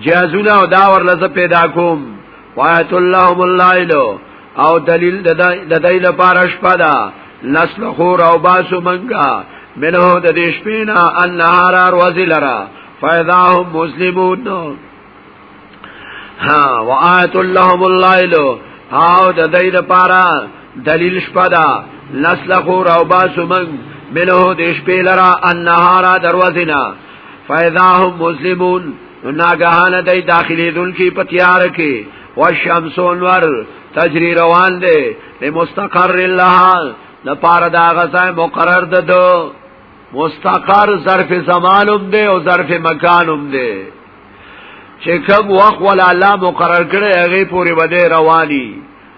جازونه او دا ورلزه پیدا کوم وایت اللهم الليل او دلیل د دای لپاره شپه ده نسل خور او باسو منګه منه د دې شپې نه النهار ورځې لره فاذا هم مسلمون ها وایت اللهم الليل او د دای لپاره دلیل شپه ده نسل خور او باسو منګه منه د شپې لره النهار دروازه نه فاذا هم مظلمون ناګهان دای داخلي دن کی پتیار کې والشمس انور تجری روان دی لمستقر لها د پاره دا غځای مقرر ده دو مستقر ظرف زمانم دی او ظرف مکانم دی چې کوم وخت ولا الله مقرر کړي هغه پورې بده رواني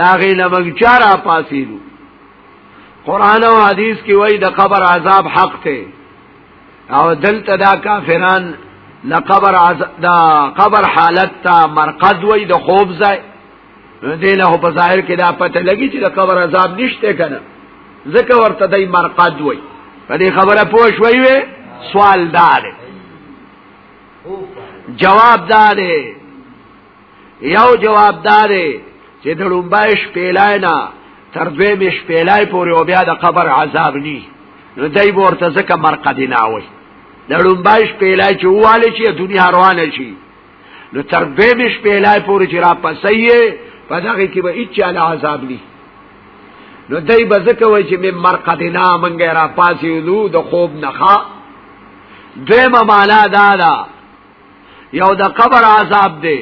دا غي لمنګ چارا پاسیلو قران او حدیث کې وای د قبر عذاب حق ته او دلته دا کافران لقبر عز... دا قبر حالت تا مرقد وای د خوب ځای دې له په ظاهر کې دا پته لګی چې د قبر عذاب نشته کنه ځکه ورته دای مرقد وای په دې خبره پوه شوي وي سوال دار جواب دار یو جواب دارې چې د لومبای شپېلای نه تر دوی مې شپېلای پورې او بیا د قبر عذاب ني نو دای ورته ځکه مرقد نه وي د لومبای شپېلای چې واله چې دنیا روانه شي نو تر دوی مې شپېلای پورې چې را پسې په دغه کې به هیڅ علی عذاب ني نو دای به ځکه وای چې مې مرقد نه منګه را پاسې ولو د خوب نه ښا دیمه معنا دا ده یو د قبر عذاب دی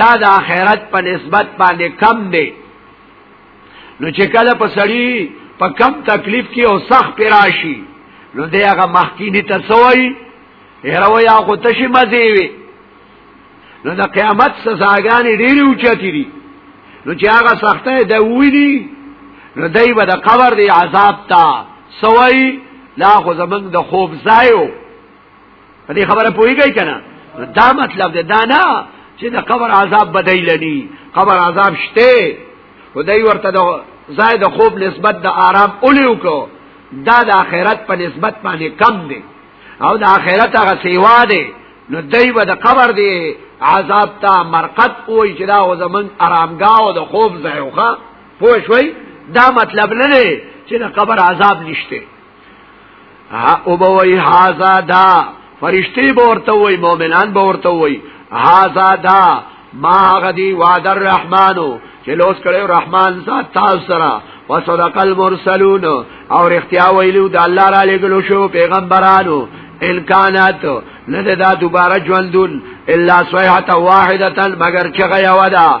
دا د آخرت په نسبت باندې کم دی نو چې کله په سړی په کم تکلیف کې او سخت پراشي نو دی هغه مخکینی ته سوی هرو یا خو تشي مزي وي نو د قیامت سزاګانې ډېری اوچتې دي نو چې هغه سخته د ویني نو دای به د قبر دی عذاب تا سوی لا خو زمنګ د خوب ځایو په دې خبره پوهیږئ کنه دا مطلب دی دا نه چې د قبر عذاب بدای لنی قبر عذاب شته خدای ورته د زائد خوب نسبت د آرام اولیو کو دا د آخرت په نسبت باندې کم دی او د آخرت هغه سیوا دی نو دای به د قبر دی عذاب ته مرقد وای چې دا و زمون آرامګاه او د خوب ځای وخه پوه شوي دا مطلب نه دی چې د قبر عذاب نشته او به وای هاذا دا فرشتي به ورته وای مؤمنان به ورته وای هاذا دا ما غدي وعد الرحمن چې لوس کړو رحمان ذات تاسو سره وصدق المرسلون او رختیا ویلو د الله را لګلو شو پیغمبرانو ان کانت نه دا دوباره ژوندون الا صيحه واحده مگر چې غیا ودا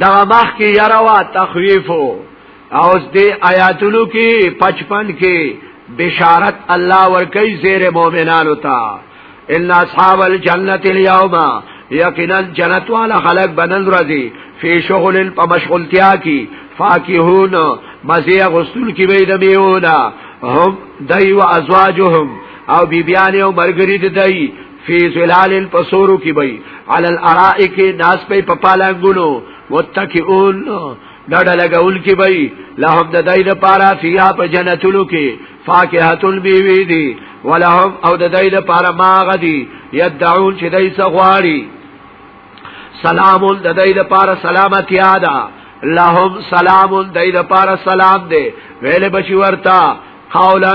دا مخ کې يروا تخويف او دې آیاتونو کې 55 کې بشارت الله ورکی زیر مؤمنانو ته ان اصحاب الجنه اليوم یقینا جنت والا خلق بنن راضی فی شغل په مشغولتیا کی فاکهون مزی غسل کی بيد میونا هم دای و ازواجهم او بیبیان او مرګری دای فی ظلال پسورو کی بی علی الارائک ناس پی پپالنگونو متکئون ډډه لګول کی بی لهم د دای د پارا فیها په جنتونو کی فاکهتون بیوی دی ولهم او د دای د پارا ماغ دی یدعون چې دای سغواړي سلام د دای د پارا سلامتی ادا لهم سلام د دای د پارا سلام دی ویل بچی ورتا قولا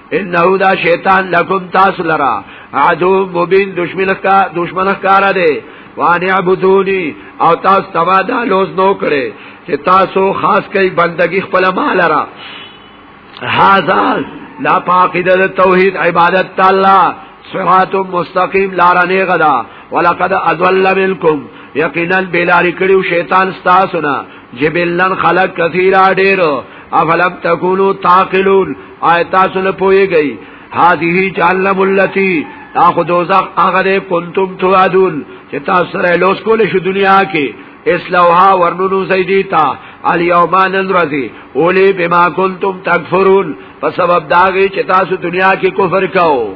انه دا شیطان لکم تاسو لرا عدو مبین دشمن کا دشمن کار دی وان عبدونی او تاسو تبا دا لوز نو کړي چې تاسو خاص کوي بندگی خپل مال را هاذا لا پاقیده توحید عبادت تعالی صراط مستقیم لارنه غدا ولقد اضل منکم یقینا بلاری کړیو شیطان ستاسو نه جبلن خلق کثیره ډیر افلم تکونو تاقلون آیت تاسو نه پويږئ هذه جهنم التي تاخذ دوزخ هغه کنتم توعدون چې تاسو سره لوس کول شو دنیا کې اسلوها ورنونو زیدیتا الیوم ننرزی اولی بما کنتم تکفرون په سبب داغی چې تاسو دنیا کې کفر کاو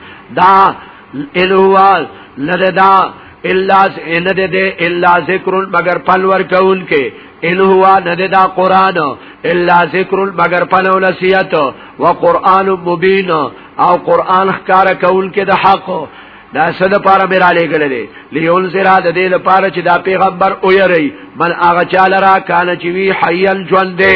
دا الوال لده دا الا ان ده ده الا ذکر مگر پلور کون کې ان هو نه ده دا قران الا ذکر مگر پلو نصیحت او قران مبین او قران ښکار کون کې د حق دا صد پارا میرا لے گلے دے لیون سرا دا دے دا پارا چی دا پیغمبر اویرئی من آغا چالا را کانا چی وی حیان جوان دے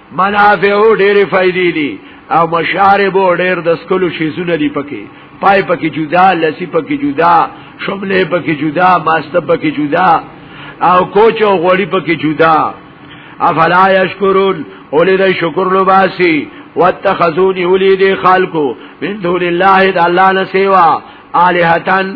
منافع ډېر فائدې دي او مشارب ډېر د سکلو شیزونه دي پکې پای پکې جدا لسی پکې جدا شملې پکې جدا ماست پکې جدا او کوچ او غوړی پکې جدا افلا یشکرون اولی دی شکر لو باسی واتخذونی اولی دی خالکو من دون اللہ دا اللہ نسیوا آلہتن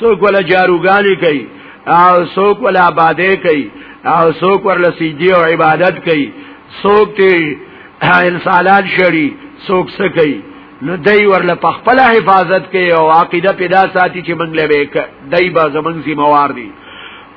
څوک ولا جاروګانی کوي او څوک ولا آبادې کوي او څوک ورله سجدي او عبادت کوي څوک ته انسانان شړي څوک څه کوي نو دای ورله په خپل حفاظت کوي او عقیده پیدا ساتي چې منګلې به دای با زمنګ ذمہ وار دي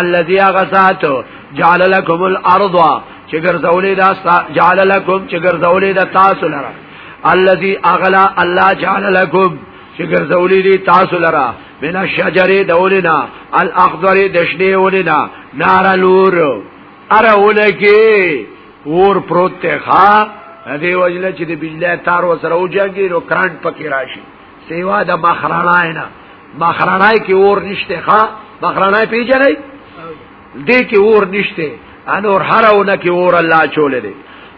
الذي غسات جعل لكم الارض چې ګرځولې دا جعل لكم چې ګرځولې دا تاسو لره الذي اغلا الله جعل لكم چې ګرځولې دي تاسو لره من الشجر دولنا الاخضر دشنه ولنا نار لور اره ولکه ور پروت ته ښا دې وجله چې د بجلی تار وسره وځي نو کرنٹ پکې راشي سیوا د مخرانای نه مخرانای کې اور نشته ښا مخرانای پیژنې دې کې اور نشته انور هرونه کې اور الله چولې دې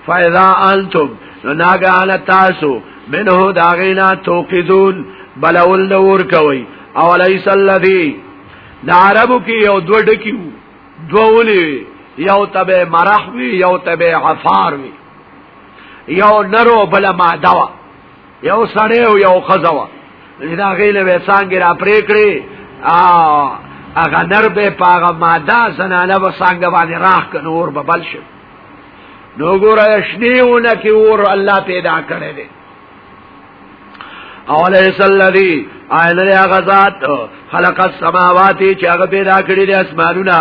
فاذا انتم ناګان تاسو منه داغینا توقدون بلول نور کوي او ليس الذي نعربو کې یو دوه ډکیو دوه ولي یو تبه مرح وی یو تبه عفار وی یو نرو بل ماده یو سړی او یو خزوا دا غیله به څنګه را پرې کړې ا هغه نر به پاغه ماده زنانه به څنګه باندې راخ کنه اور به بل شي نو ګوره شنیونه کې اور الله پیدا کړی دی اولیس اللذی آئین لیا غزات خلق السماواتی چه اغا پیدا کری دی اسمانونا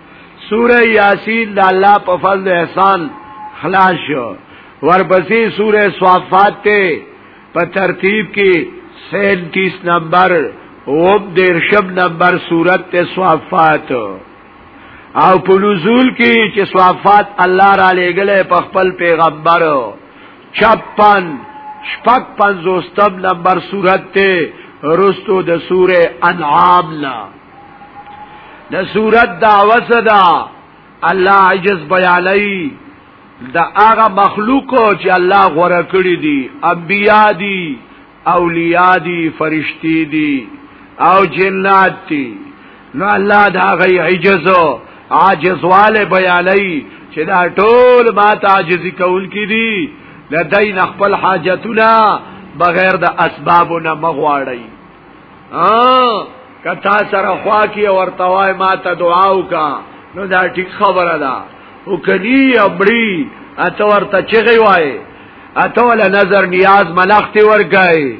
سوره یاسین د الله په فضل احسان خلاص شو ورپسې سوره صافات ته په ترتیب کې 37 نمبر او دیرشم نمبر صورت ته صافات او په نزول کې چې صافات الله را لېګلې په خپل پیغمبر 56 شپږ پنځوستم نمبر صورت ته رستو د سوره انعام نه د صورت دعوه صدا الله عجز بیانای دا هغه مخلوق چې الله غوړه کړی دي انبیا دي اولیاء دي فرشتي دي او جنات دي نو الله دا غي عجز عاجز والے بیانای چې دا ټول ما ته عاجزی کول کی دي لدین خپل حاجتونه بغیر د اسبابونه مغواړی ها کتا سره خوا کی ورتوای ما ته دعا وکا نو دا ټیک خبره ده او کني امړي اته ورته چغي وای اته ول نظر نیاز ملخت ورګای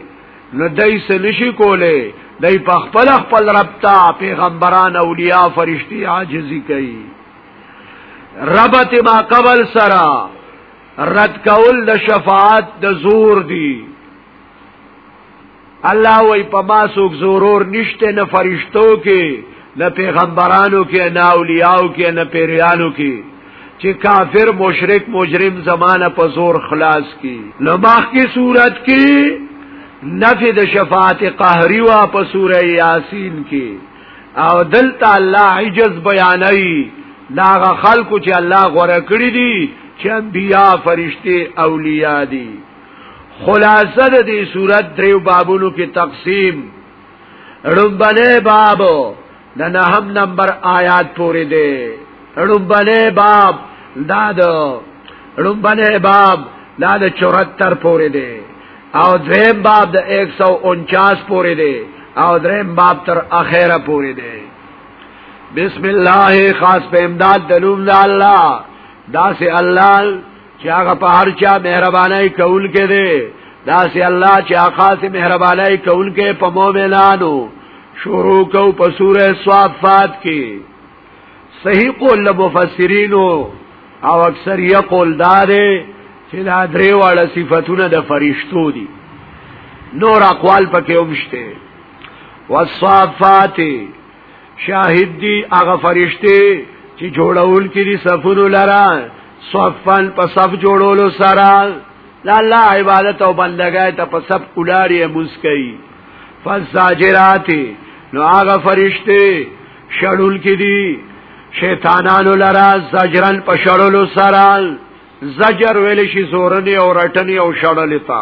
نو دای سنشي کوله دای په خپل خپل رب ته پیغمبران اولیاء فرشتي عاجزي کوي ربط ما قبل سرا رد کول د شفاعت د زور دی الله وای په ما سوک زورور نشته نه فرشتو کې نه پیغمبرانو کې نه اولیاءو کې نه پیریانو کې چې کافر مشرک مجرم زمانہ په زور خلاص کی نو باقی صورت کې نفی د شفاعت قهری وا په سوره یاسین کې او دلته الله عجز بیانای داغه خلکو چې الله غوړه کړی دي چې انبیا فرشته اولیاء دي خلاصه د دې صورت دریو بابونو کې تقسیم ربنه باب د نهم نمبر آیات پورې دی ربنه باب دا د ربنه باب دا د 74 پورې دی او دریم باب د 149 پورې دی او دریم باب تر اخره پورې دی بسم الله خاص په امداد دلوم الله دا سه الله چې هغه په هر چا مهرباني کول کې دی دا سي الله چې خاصه مهرباني کول کې په مؤمنانو شروع کو په سوره صافات کې صحیح قول مفسرین او اکثریه قول دار چې دا درې واړه صفاتونه د فرشتو دي نور اقوال پکې ومشته والصافات شاهد دی هغه فرشته چې جوړول کړي صفونو لرا صفن په صف جوړولو سره لا الله عبادت او بندګۍ ته په صف کولاري مسکی فساجرات نو هغه فرشته شړول کړي شیطانانو لرا زجرن په شړولو سره زجر ویل شي زورنی او رټنی او شړل تا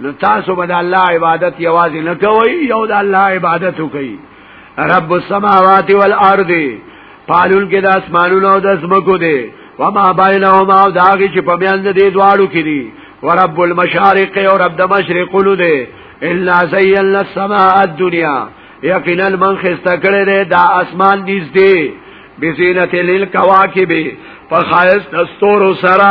نو تاسو به د الله عبادت یوازې نه کوئ یو د الله عبادت وکړئ رب السماوات والارض پالون کې د اسمانونو او د زمکو دی وما بینهما او داږي چې په میان دې دواړو کې دي ورب المشارق او رب د مشرقونو دی الا زینا السماء الدنيا یقینا من خسته کړی دی دا اسمان نږدې بزینت للکواکب په خاص دستور سره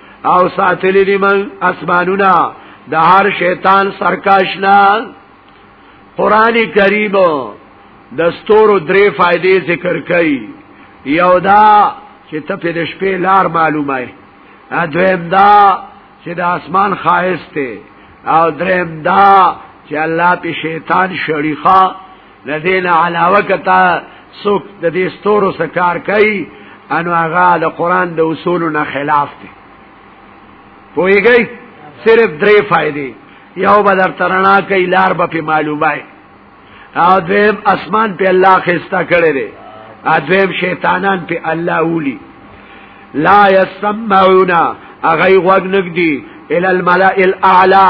او ساتلی دی من اسمانونا د هر شیطان سرکاشنا قران کریم د ستورو درې فائدې ذکر کړي یو دا چې ته په دې شپې لار معلومه ای دویم دا چې د اسمان خایسته او دریم دا چې الله په شیطان شریخه لدین علاوه کتا څوک د دې ستورو سره کار کوي انو هغه د قران د اصولو نه خلاف دی پوهیږئ صرف درې فائدې یو بدر ترنا کوي لار به په معلومای او دیم اسمان په الله خستا کړی دی ادویم شیطانان په الله اولی لا یسمعونا اغی غوږ نګدی ال الملائ الاعلى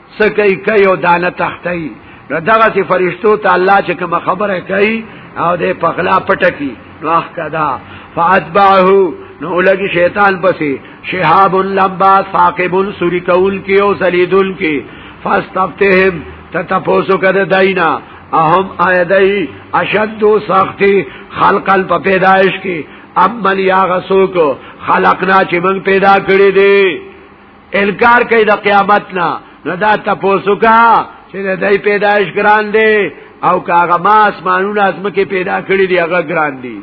سکی کوي او دانه تختي نو دغه سي فرشتو ته الله چې کوم خبره کوي او دې پخلا پټکی نو احکدا فاتبعه نو لګي شیطان پسې شهاب لمبا ثاقب سوری کول کی او سلیدل کی فاستفتهم تتپوسو کده داینا اهم آیدای اشد سختی خلقل په پیدائش کی ام من یا غسوک خلقنا چې من پیدا کړی دی انکار کوي د قیامت نه نو دا تاسو کا چې د دې پیدایش ګران دی او کاغه ما اسمانونه ازم کې پیدا کړی دی هغه ګران دی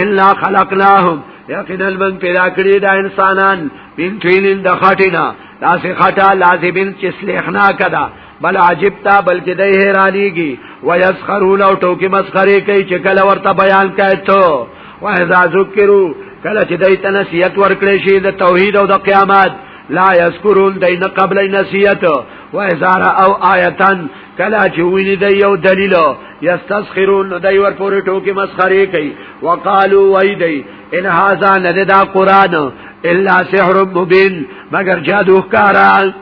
الا خلقناهم یقینا من پیدا کړی دا انسانان من توینن د خټینا داسې خټه لازمین چې سلیخنا کدا بل عجب تا بلکې د هرانیږي ويسخرون او ټوکی مسخره کوي چې کله ورته بیان کوي ته واذا ذکرو کله چې دای ته نصیحت ورکړي شي د توحید او د قیامت لا یذکرون دین قبل نصیحت و اذا او آیتن کلا چې ویني د یو دلیل یستسخرون دای ور پورې ټوکی مسخره کوي وقالو وای دی ان هاذا نه دا قران الا سحر مبین مگر جادو ښکارا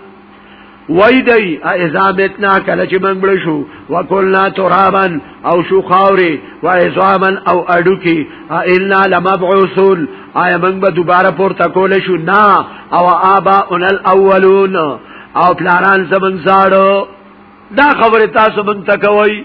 وای دی اذا متنا کله چې موږ مړ شو وکلنا ترابا او شو خاوري و عظاما او اډوکی الا لمبعوثون آیا موږ به دوباره پورته کول شو نه او ابا ان الاولون او پلاران زمون زاړو دا خبره تاسو مونږ تکوي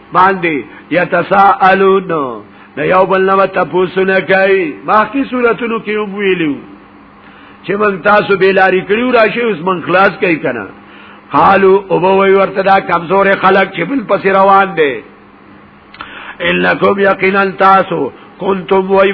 باندې یتساءلون د یو بل نه تاسو نه کوي باقي صورتونو کې ویلو چې من تاسو به لاري کړیو راشي اوس من خلاص کوي کنه قالو او به وی ورته دا کمزور خلک چې بل پس روان دي انکم یقینا تاسو کنتم وی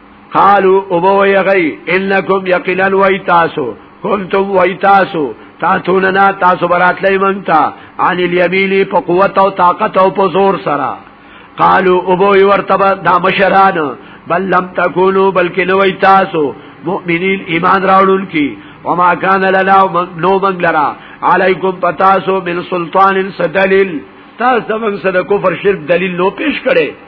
قالو او بوی غی انکم یقینا وای تاسو کنتم وای تاسو تاتوننا تاسو براتلی منتا عن الیمین په قوت او طاقت او په زور سره قالو او بوی ورتبه دا مشران بل لم تکونو بلکې نوې تاسو مؤمنین ایمان راوړون کی وما کان لنا نو من لرا علیکم پتاسو من سلطان سدلیل تاسو موږ سره کفر شرک دلیل نو پیش کړي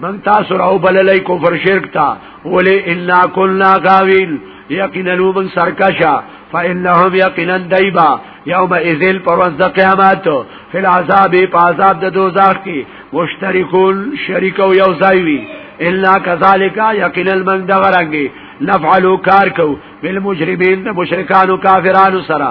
من تاسو راو بللی کفر شرک تا ولی انا کلنا غاوین یقینا من سرکشا فانهم یقینا دایبا یوم ازل پرواز د قیامت فل عذاب په عذاب د دوزخ کې مشترکون شریک او یو ځای وي الا كذلك یقینا من دغرنګي نفعلو کار کو بالمجرمین مشرکان او کافرانو سره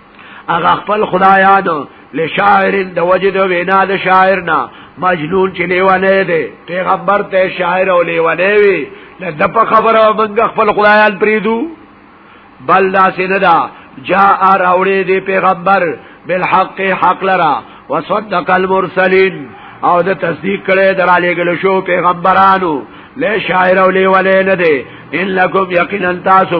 هغه خپل خدای یاد لشاعر د وجد وینا د شاعر نه مجنون چې لیوانه دی پیغمبر ته شاعر او لیوانه وی لکه په خبره موږ خپل خدایان پریدو بل دا سیندا جاء راوړې دی پیغمبر بالحق حق لرا وصدق المرسلین او د تصدیق کړي درالې ګل شو پیغمبرانو له شاعر او لیوانه نه دی ان لکم یقینا تاسو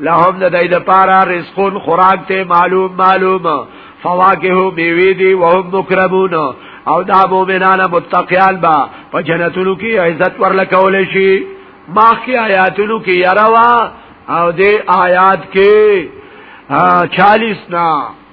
لهم د دای د پارا رزقون خوراک ته معلوم معلوم فواکه میوی دی وهم مکرمون او دا مومنان متقیان با په جنتونو کې عزت ورلکول شي ماخی آیاتونو کې یروا او دې آیات کې 40 نا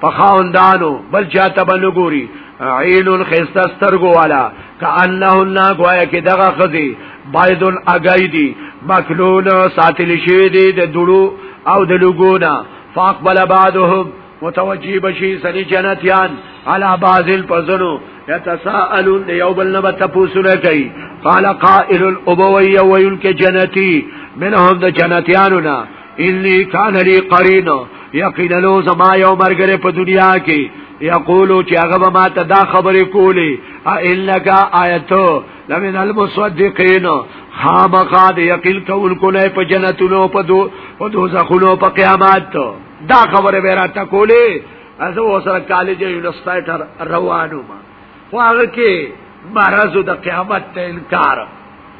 په خاوندانو بل چاته به نه ګوري عین الخسته سترګو والا کانهن گویا کې دغه خزي باید الاغیدی مکلون ساتل شوی دی د دړو او د لګونا فاقبل بعضهم متوجی بشی سنی جنتیان علا بعض الفزنو یتساءلون دی یو بل نبا تپوسونه کئی قال قائل الابوی ویل که جنتی منهم د جنتیانونا انی کان لی قرین یقینا لو زما یو مرګره په دنیا کې یقولو چې هغه به ماته دا خبرې کولې انک آیتو لمن المصدقین خامخا د یقین کول کولای په جنتونو په دو په دوزخونو په قیامت دا خبره به راته کولې ازو وسره کالج یونیورسيټر روانو ما خو هغه کې مرزو د قیامت ته انکار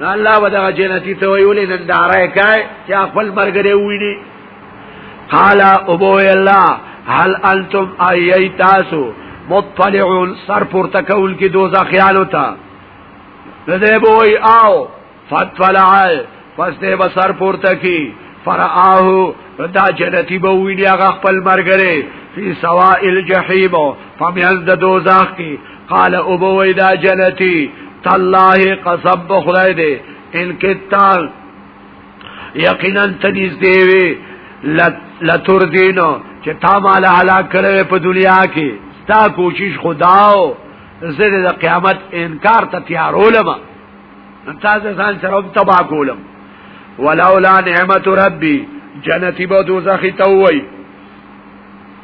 نو الله ودا جنتی ته ویولې نن دارای کای چې خپل مرګره ویني قال ابو الله هل انتم ایتاسو مطلعون سر پورته کول کې دوزه خیال وتا دې بوئی آو فتولعای پس دې بسر پورته کی فرآهو دا جنتی به ویني هغه خپل مرګره فی سوائل جحیم فمیز د دوزاخ کی قال او بوی دا جنتی تالله قصب بخلای دی ان کتان یقینا تنیز دیوی لتور دینو چې تا مال هلاک کړو په دنیا کې ستا کوشش خداو زه د قیامت انکار ته تیارولم تاسو ځان سره هم تبا کولم ولولا نعمت ربي جنتی به دوزخی ته وای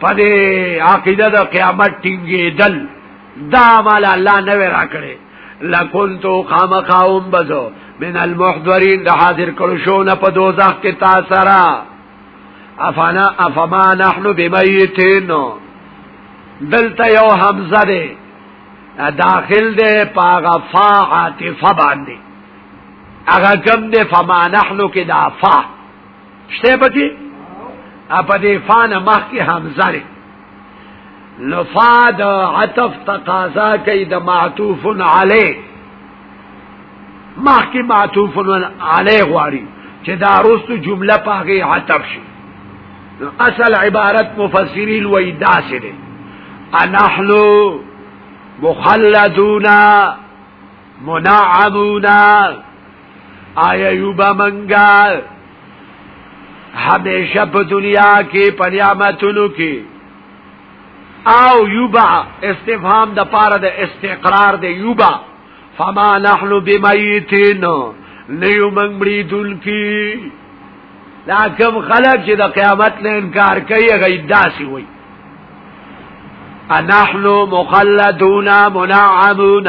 پدې عقیده د قیامت ټینګې دل دا مال الله نه ورا کړې لکنتو خامخاوم بزو من المحضرین د حاضر کړو شو نه په دوزخ کې تاسرا افانا افما نحن بمیتین دلته یو حمزه ده داخل ده پاغا فا عاطفه باندې هغه کم ده فما نحن کې دا فا شته پکې اپا دې فان مخ کې حمزه لري لفاد عطف تقاضا کوي د معطوف علی مخ کې معطوف علی غواړي چې دا روستو جمله پاګه عطف شي اصل عبارت مفسرین وای داسې دي انحلو مخلدونا منعمونا آیا یوبا منګا همیشه په دنیا کې په نعمتونو کې او یوبا استفهام د پاره د استقرار دی یوبا فما نحن بمیتین لیو منگ مریدون کی دا کم خلق چې د قیامت نه انکار کوي غیب داسي وي انحنو مخلدون منعمون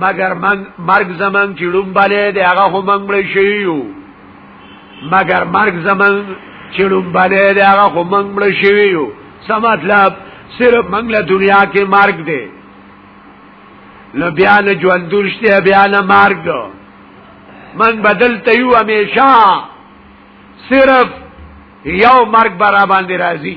مگر من مرگ زمان چی لوم بلی دی اغا خو من مړی شویو مگر مرگ زمان چی لوم بلی دی اغا خو من مړی شویو سا مطلب صرف منگ لا دنیا کې مرگ دی نو بیا نه ژوندون شته بیا نه مرګ من بدل تیو همیشه صرف یو مرګ برابر راځي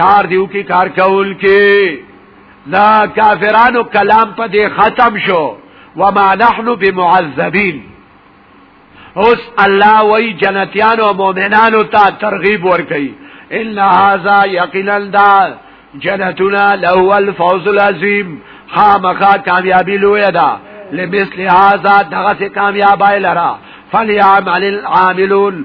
کار دیو کې کار کول کې لا کافرانو کلام په دې ختم شو وما نحن بمعذبين اوس الله وای جنتیان او مؤمنانو ته ترغیب ورکړي ان هاذا یقینا دا جنتنا له الفوز العظیم خامخا کامیابی لوی ده لمثل هاذا دغه کامیابی لرا فلیعمل العاملون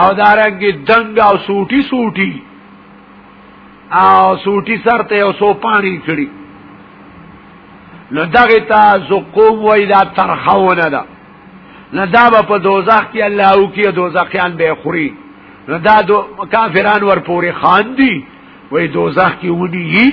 او دارنګي دنګ او سوټي سوټي او سوټي سر ته او سو پانی کړی نو دغه تا زقوم وای دا ترخونه ده نو دا به په دوزخ کې الله او کې دوزخیان به خوري نو دا دو کافران ور پورې خان دي وای دوزخ کې ونی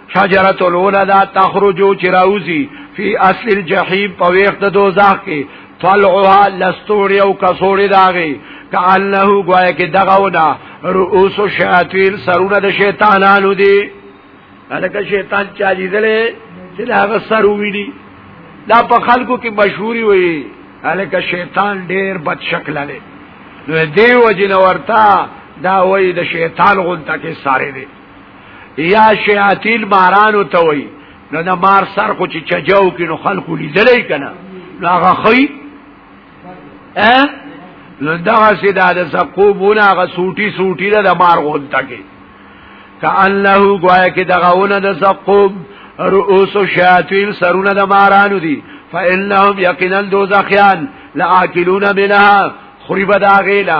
شجره الاولى دا تخرجو چراوزی فی اصل الجحیم په ویخ د دوزاخ کې طلعها لستوری او کسوری داغی کانه گویا کې دغونا رؤوس الشیاطین سرونه د شیطانانو دی لکه شیطان چا لیدلې چې هغه سر ویلی دا په خلکو کې مشهوري وي الکه شیطان ډیر بد شکل لري نو دیو جن ورتا دا وای د شیطان غونټه کې ساره دی یا شیاطین مارانو ته وای نو د مار سر خو چې چجاو کې نو خلکو لیدلې کنه نو هغه خی ا نو دا چې دا د سقو بونه هغه سوټي سوټي د مار غونټه کې کأنه گویا کې دغه ونه د سقو رؤوس الشیاطین سرونه د مارانو دي فإنهم یقینا دوزخیان لآکلون منها خریب داغینا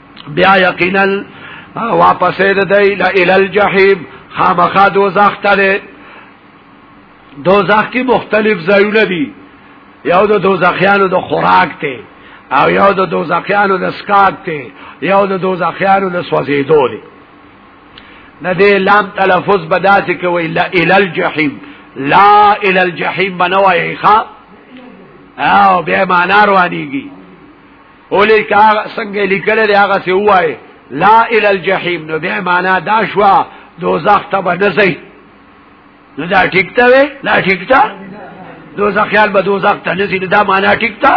بیا یقینا واپس ده دی الى الجحیم خامخا دوزخ ته دوزخ کې مختلف ځایونه دي یو د دوزخیانو د خوراک ته او یو د دوزخیانو د سکات ته یو د دوزخیانو د سوځېدو دی نه دې لام تلفظ بداسې کوي لا الى الجحیم لا الى الجحیم بنوي ښا او به معنا روانيږي اولی که آغا سنگ لکل دی آغا سی اوائی لا الى الجحیم نو بیا مانا دا شوا دوزخ تا با نزی نو دا ٹکتا وی لا ٹکتا دوزخ خیال با دوزخ تا نزی نو دا مانا ٹکتا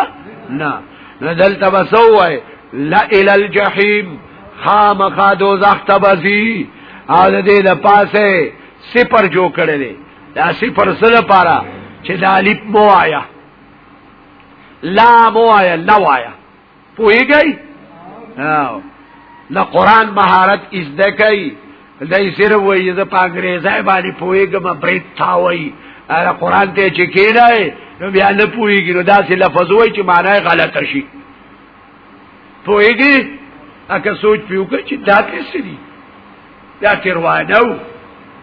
نا نو دلتا با سو اوائی لا الى الجحیم خامخا دوزخ تا با زی او د دې د پاسه صفر جوړ کړي دا صفر سره پاره چې د الف مو آیا لا موایا لا وایا پویږي او لا قران مهارت از دکای دای سره وای ز پاګریزای باندې پویګم بریت تاوي اره قران ته چې کېدای نو بیا نه پویږي نو داسې لفظ وای چې معنی غلط شي پویږي اګه سوچ پیوګه چې دا څه سری دا تیر وانو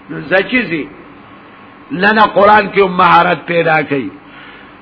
نو زچیزي لنا قران کې مهارت پیدا کړي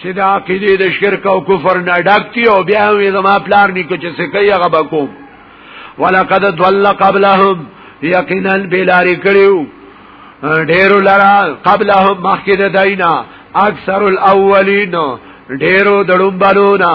چې د عقیده د شرک او کفر نه ډک دی او بیا وې زما پلار نیکو چې څه کوي هغه بکوم ولقد ضل قبلهم یقینا بلار کړیو ډیرو لرا قبلهم مخکې د دینه اکثر الاولین ډیرو دړم بلونا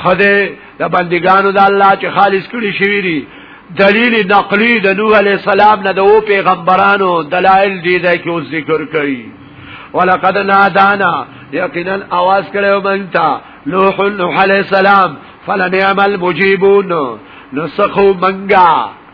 خده د بندگانو د الله چې خالص کړي شوی دي دلیل نقلی د نوح علی السلام نه د او پیغمبرانو دلایل دي د کې اوس ذکر کړي ولقد نادانا یقینا आवाज کړو مونږ ته نوح علی السلام فلنعم المجيبون نسخو منګه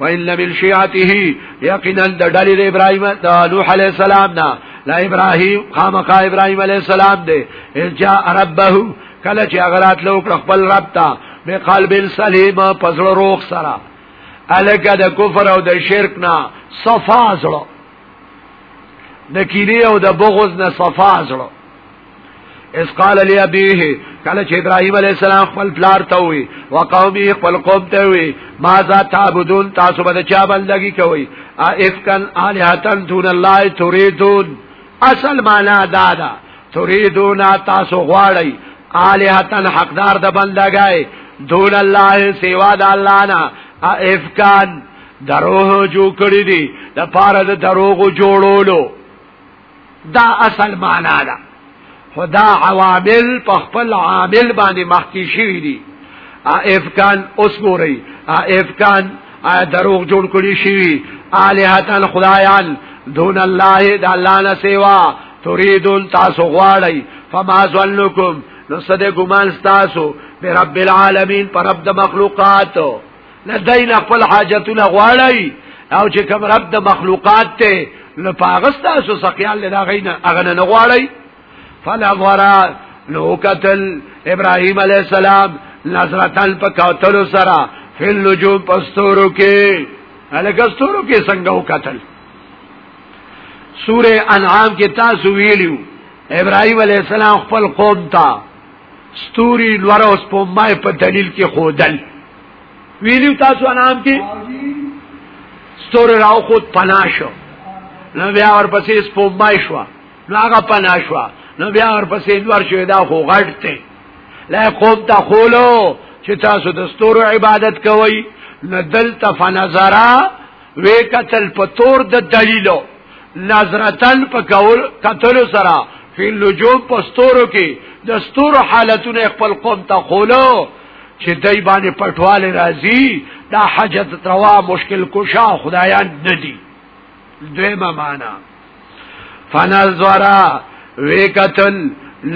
وان من شيعته يقينا دلال ابراهيم نوح عليه السلام نا لا ابراهيم خامقا ابراهيم عليه السلام دي جاء ربه کله چې اغرات لو خپل رب ته به قلب سلیم پزړ روغ سره الګه د کفر او د شرک نه صفا زړه د کینې او د بغض نه صفا زړه اس قال لی ابیه کله چې ابراهیم علی السلام خپل پلار ته وی او قومي خپل قوم ته وی ما ذا تعبدون تاسو به چا بندگی کوي افکن الہتن دون الله تريدون اصل معنا دا دا تريدون تاسو غواړی الہتن حقدار د بندګای دون الله سیوا د الله نه افکان دروه جو کړی دي د پاره د دروغ جوړولو دا اصل معنا ده خدا عوامل په خپل عامل باندې مخکې شوی دي افکان اوس ګورئ افکان دروغ جوړ کړی شوی الہتن خدایان دون الله د الله نه سیوا تريدون تاسو غواړی فما ظنکم نو صدې ګمان تاسو برب العالمین پر رب د مخلوقات نه دین خپل حاجتونه غواړي او چې کوم رب د مخلوقات ته لپاغستا سو سقیان لدا غینا اغنه نه غواړي فلا ورا نو قتل ابراهيم عليه السلام نظرتن په کوتلو سره فل نجوم پستورو کې الګ استورو کې څنګه وکتل سوره انعام کې تاسو ویلو ابراهيم عليه السلام خپل قوم ته ستوري لور او سپومای په دلیل کې خودل ویلو تاسو انام کې ستور راو خود پناه شو نو بیا ورپسې سپومای شو نو هغه پناه شو نو بیا ورپسې لور شو دا خو غټ ته لا قوم ته خولو چې تاسو د ستورو عبادت کوئ ندلت فنظرا وی قتل په تور د دلیلو نظرتن په کول قتل سره فی لجوب پستورو کې د ستورو حالتونه خپل قوم ته خولو چې دای باندې پټوال راځي دا حاجت روا مشکل کشا خدایان ندي دویمه معنا فنظرا ویکتل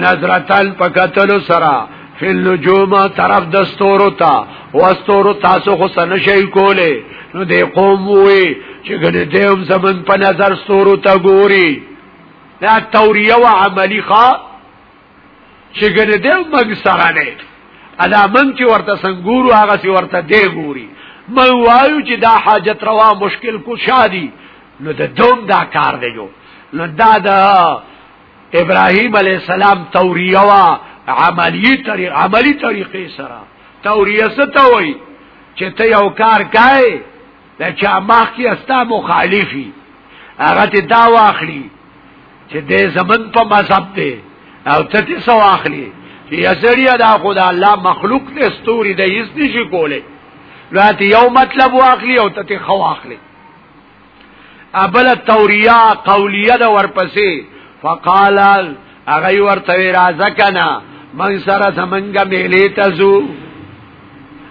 نظرتل پکتل سرا فی النجوم طرف د ستورو تا و ستورو تاسو خو سن شي کوله نو دی قوم وی چې ګنې دیوم زمن په نظر ستورو تا ګوري دا توریه و عملی خواه چې ګنې دې موږ سره نه ادا من چې ورته سنګورو هغه چې ورته دی ګوري من وایو چې دا حاجت روا مشکل کو شادي نو د دوم دا کار دی جو نو دا د ابراهيم عليه السلام توریه وا عملی طریق عملی طریقې سره توریه څه وای چې ته یو کار کای دا چې ماخ کې استا مخالفي هغه ته دا واخلي چې دې زمن په مذهب ته او ته څه سو اخلي چې اسړی دا خدا الله مخلوق ته استوري د هیڅ نشي کوله لوات یو مطلب واخلي او ته خو اخلي ابل توریه قولیه د ورپسې فقال اغه ورته راځه کنه من سره زمنګ میلې تزو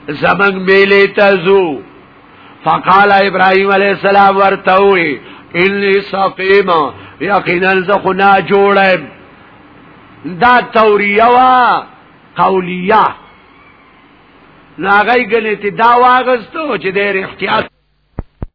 زمنګ میلې تزو فقال ابراهيم عليه السلام ورتوي اني سقيم يقينا زخنا جوړم دا توریه وا قولیه ناغی گلیتی دا واغستو چې دیر احتیاط